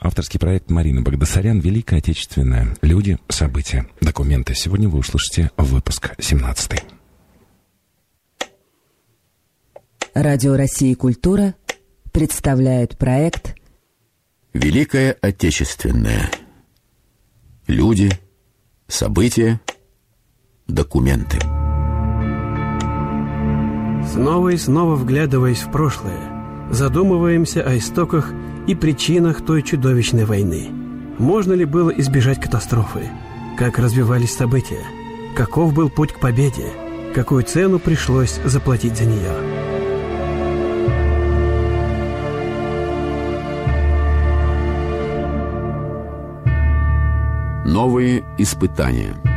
Авторский проект Марины Багдасарян «Великая Отечественная. Люди, события, документы». Сегодня вы услышите выпуск 17. Радио России «Культура» представляет проект «Великая Отечественная. Люди, события, документы». Снова и снова вглядываясь в прошлое, задумываемся о истоках и причинах той чудовищной войны. Можно ли было избежать катастрофы? Как развивались события? Каков был путь к победе? Какую цену пришлось заплатить за нее? Новые испытания –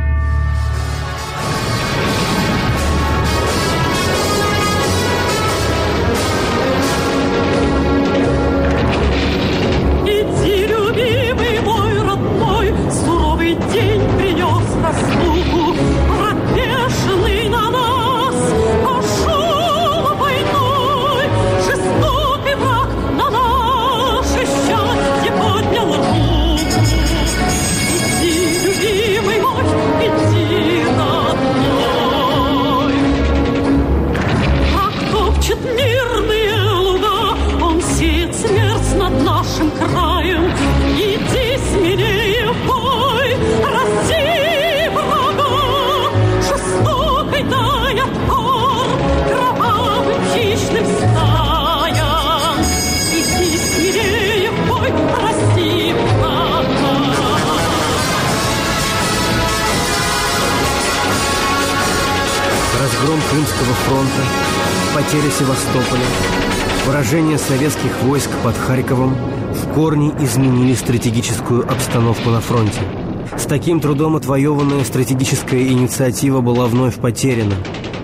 Крымского фронта, потеря Севастополя, поражение советских войск под Харьковом в корне изменили стратегическую обстановку на фронте. С таким трудом отвоеванная стратегическая инициатива была вновь потеряна.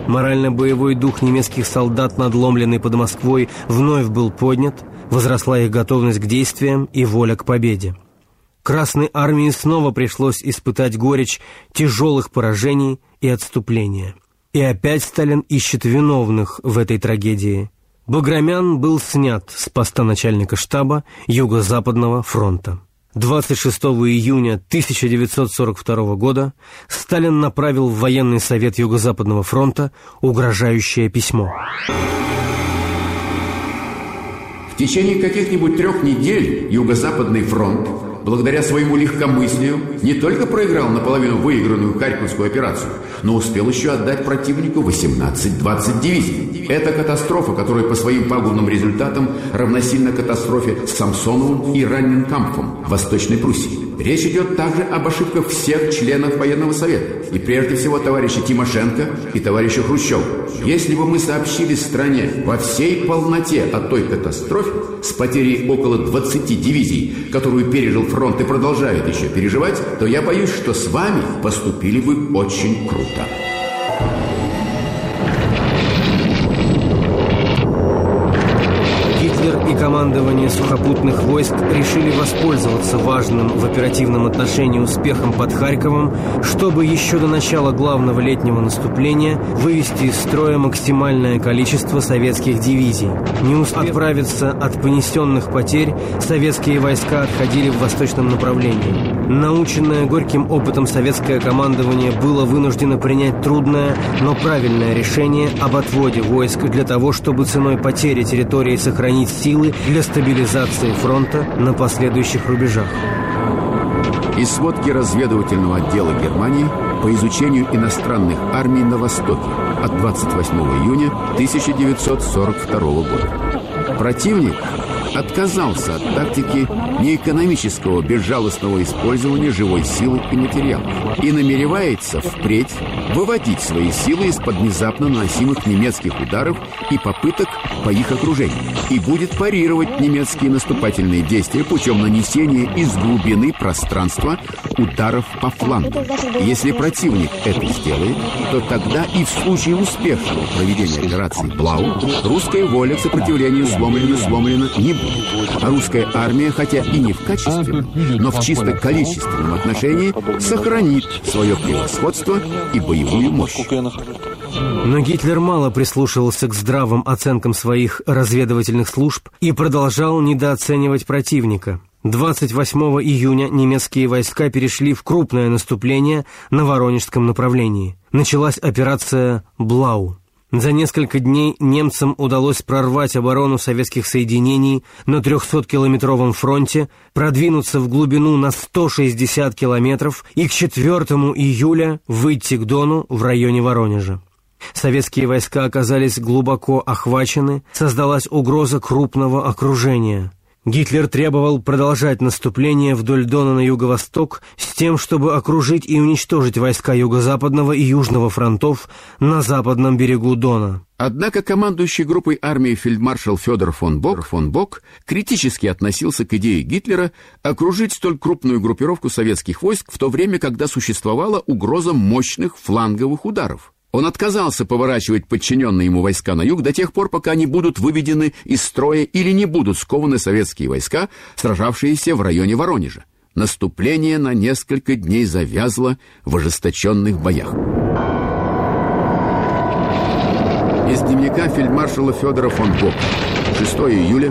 Морально-боевой дух немецких солдат, надломленный под Москвой, вновь был поднят, возросла их готовность к действиям и воля к победе. Красной армии снова пришлось испытать горечь тяжелых поражений и отступления – и опять Сталин ищет виновных в этой трагедии. Баграмян был снят с поста начальника штаба Юго-Западного фронта. 26 июня 1942 года Сталин направил в военный совет Юго-Западного фронта угрожающее письмо. В течение каких-нибудь трех недель Юго-Западный фронт благодаря своему легкомыслию, не только проиграл наполовину выигранную Харьковскую операцию, но успел еще отдать противнику 18-20 дивизий. Это катастрофа, которая по своим пагубным результатам равносильна катастрофе с Самсоновым и Ранненкампфом в Восточной Пруссии. Речь идет также об ошибках всех членов военного совета, и прежде всего товарища Тимошенко и товарища Хрущева. Если бы мы сообщили стране во всей полноте о той катастрофе с потерей около 20 дивизий, которую пережил фронт и продолжает еще переживать, то я боюсь, что с вами поступили бы очень круто. Сухопутных войск решили воспользоваться важным в оперативном отношении успехом под Харьковом, чтобы еще до начала главного летнего наступления вывести из строя максимальное количество советских дивизий. Не успев отправиться от понесенных потерь, советские войска отходили в восточном направлении. Наученное горьким опытом советское командование было вынуждено принять трудное, но правильное решение об отводе войск для того, чтобы ценой потери территории сохранить силы для стабилизации фронта на последующих рубежах. Из сводки разведывательного отдела Германии по изучению иностранных армий на Востоке от 28 июня 1942 года. Противник отказался от тактики неэкономического безжалостного использования живой силы и материалов и намеревается впредь выводить свои силы из-под внезапно наносимых немецких ударов и попыток по их окружению и будет парировать немецкие наступательные действия путем нанесения из глубины пространства ударов по флангу. Если противник это сделает, то тогда и в случае успешного проведения операции «Блау» русская воля к сопротивлению сломлена-сломлена не будет. А русская армия, хотя и не в качественном, но в чисто количественном отношении, сохранит свое превосходство и боевую мощь. Но Гитлер мало прислушивался к здравым оценкам своих разведывательных служб и продолжал недооценивать противника. 28 июня немецкие войска перешли в крупное наступление на Воронежском направлении. Началась операция «Блау». За несколько дней немцам удалось прорвать оборону советских соединений на 300-километровом фронте, продвинуться в глубину на 160 километров и к 4 июля выйти к Дону в районе Воронежа. Советские войска оказались глубоко охвачены, создалась угроза крупного окружения. Гитлер требовал продолжать наступление вдоль Дона на юго-восток с тем, чтобы окружить и уничтожить войска Юго-Западного и Южного фронтов на западном берегу Дона. Однако командующий группой армии фельдмаршал Федор фон Бок, фон Бок критически относился к идее Гитлера окружить столь крупную группировку советских войск в то время, когда существовала угроза мощных фланговых ударов. Он отказался поворачивать подчиненные ему войска на юг до тех пор, пока не будут выведены из строя или не будут скованы советские войска, сражавшиеся в районе Воронежа. Наступление на несколько дней завязло в ожесточенных боях. Из дневника фельдмаршала Федора фон Бока. 6 июля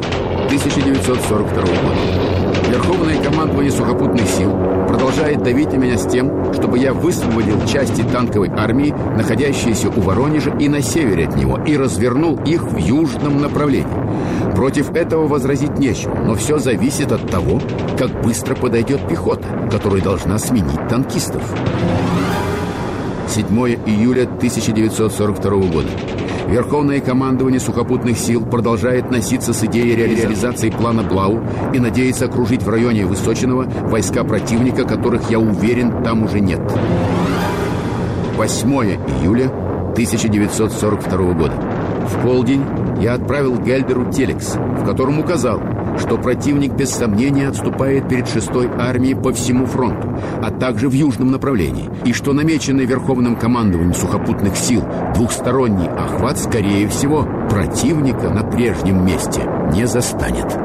1942 года. Верховное командование сухопутных сил продолжает давить на меня с тем, чтобы я высвободил части танковой армии, находящиеся у Воронежа и на севере от него, и развернул их в южном направлении. Против этого возразить нечего, но все зависит от того, как быстро подойдет пехота, которая должна сменить танкистов. 7 июля 1942 года. Верховное командование сухопутных сил продолжает носиться с идеей реализации плана Блау и надеется окружить в районе Высочиного войска противника, которых, я уверен, там уже нет. 8 июля 1942 года. В полдень я отправил Гельдеру телекс, в котором указал, что противник без сомнения отступает перед шестой армией по всему фронту, а также в южном направлении, и что намеченный Верховным командованием сухопутных сил двухсторонний охват, скорее всего, противника на прежнем месте не застанет.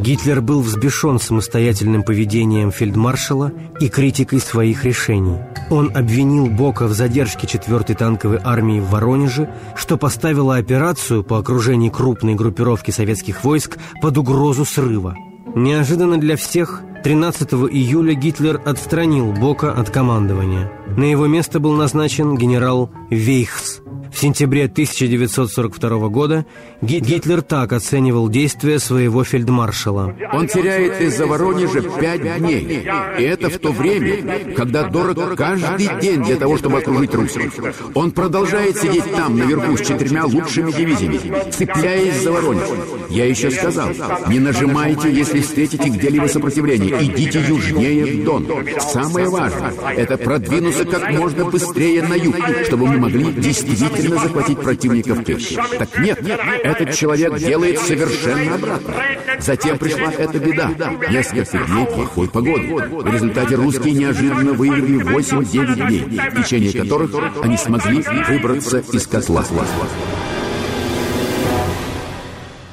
Гитлер был взбешен самостоятельным поведением фельдмаршала и критикой своих решений. Он обвинил Бока в задержке 4-й танковой армии в Воронеже, что поставило операцию по окружению крупной группировки советских войск под угрозу срыва. Неожиданно для всех 13 июля Гитлер отстранил Бока от командования. На его место был назначен генерал Вейхс – в сентябре 1942 года Гитлер так оценивал действия своего фельдмаршала. Он теряет из-за Воронежа пять дней. И это в то время, когда дорог каждый день для того, чтобы окружить русских. Он продолжает сидеть там, наверху, с четырьмя лучшими дивизиями, цепляясь за Воронеж. Я еще сказал, не нажимайте, если встретите где-либо сопротивление. Идите южнее в Дон. Самое важное – это продвинуться как можно быстрее на юг, чтобы мы могли действительно действительно захватить противника в клещи. Так нет, этот человек делает совершенно обратно. Затем пришла эта беда. Несколько дней плохой погоды. В результате русские неожиданно выиграли 8-9 дней, в течение которых они смогли выбраться из котла.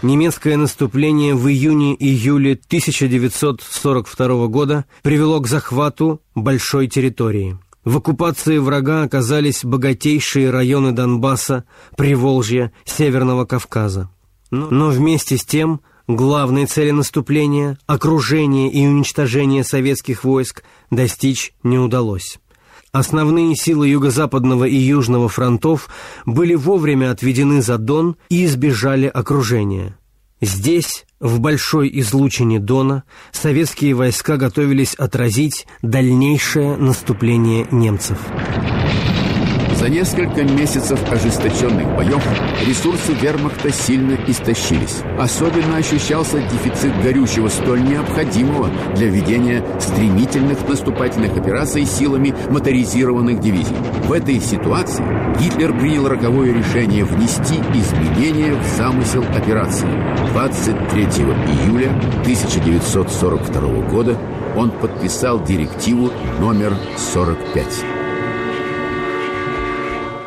Немецкое наступление в июне-июле 1942 года привело к захвату большой территории. В оккупации врага оказались богатейшие районы Донбасса, Приволжья, Северного Кавказа. Но вместе с тем главной цели наступления, окружение и уничтожение советских войск достичь не удалось. Основные силы Юго-Западного и Южного фронтов были вовремя отведены за Дон и избежали окружения. Здесь, в большой излучине Дона, советские войска готовились отразить дальнейшее наступление немцев. За несколько месяцев ожесточенных боев ресурсы вермахта сильно истощились. Особенно ощущался дефицит горючего, столь необходимого для ведения стремительных наступательных операций силами моторизированных дивизий. В этой ситуации Гитлер принял роковое решение внести изменения в замысел операции. 23 июля 1942 года он подписал директиву номер 45.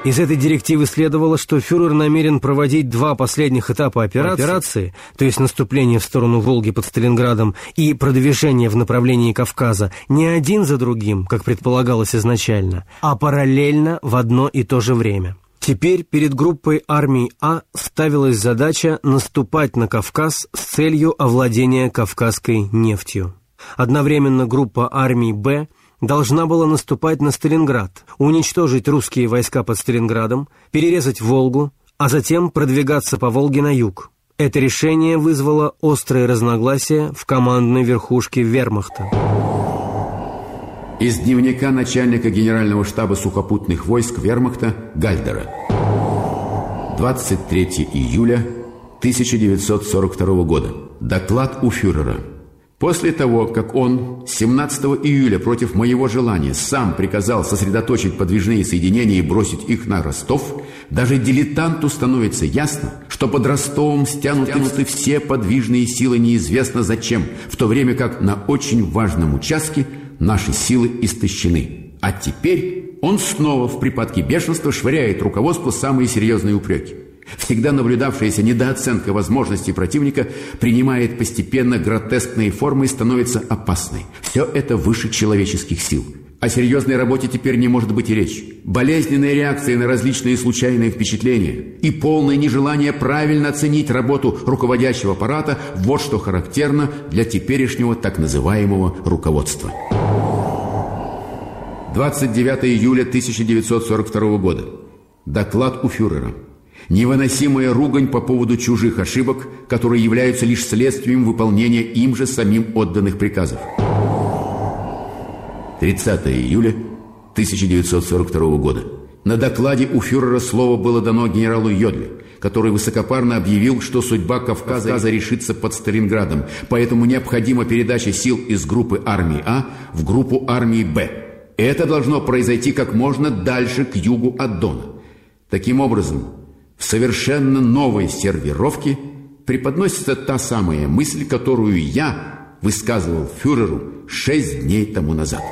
Из этой директивы следовало, что фюрер намерен проводить два последних этапа операции, операции, то есть наступление в сторону Волги под Сталинградом и продвижение в направлении Кавказа, не один за другим, как предполагалось изначально, а параллельно в одно и то же время. Теперь перед группой армий А ставилась задача наступать на Кавказ с целью овладения кавказской нефтью. Одновременно группа армий Б должна была наступать на Сталинград, уничтожить русские войска под Сталинградом, перерезать Волгу, а затем продвигаться по Волге на юг. Это решение вызвало острые разногласия в командной верхушке вермахта. Из дневника начальника Генерального штаба сухопутных войск вермахта Гальдера. 23 июля 1942 года. Доклад у фюрера. После того, как он 17 июля против моего желания сам приказал сосредоточить подвижные соединения и бросить их на Ростов, даже дилетанту становится ясно, что под Ростовом стянуты все подвижные силы неизвестно зачем, в то время как на очень важном участке наши силы истощены. А теперь он снова в припадке бешенства швыряет руководству самые серьезные упреки. Всегда наблюдавшаяся недооценка возможностей противника принимает постепенно гротескные формы и становится опасной. Все это выше человеческих сил. О серьезной работе теперь не может быть и речи. Болезненные реакции на различные случайные впечатления и полное нежелание правильно оценить работу руководящего аппарата – вот что характерно для теперешнего так называемого руководства. 29 июля 1942 года. Доклад у фюрера. Невыносимая ругань по поводу чужих ошибок, которые являются лишь следствием выполнения им же самим отданных приказов. 30 июля 1942 года. На докладе у фюрера слово было дано генералу Йодле, который высокопарно объявил, что судьба Кавказа, Кавказа решится под Сталинградом, поэтому необходима передача сил из группы армии А в группу армии Б. Это должно произойти как можно дальше к югу от Дона. Таким образом, в совершенно новой сервировке преподносится та самая мысль, которую я высказывал фюреру шесть дней тому назад.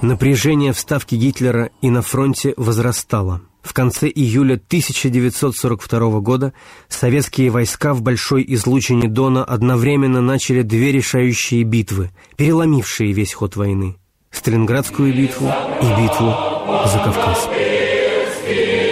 Напряжение в ставке Гитлера и на фронте возрастало. В конце июля 1942 года советские войска в Большой излучине Дона одновременно начали две решающие битвы, переломившие весь ход войны. Сталинградскую битву и битву за Кавказ. here.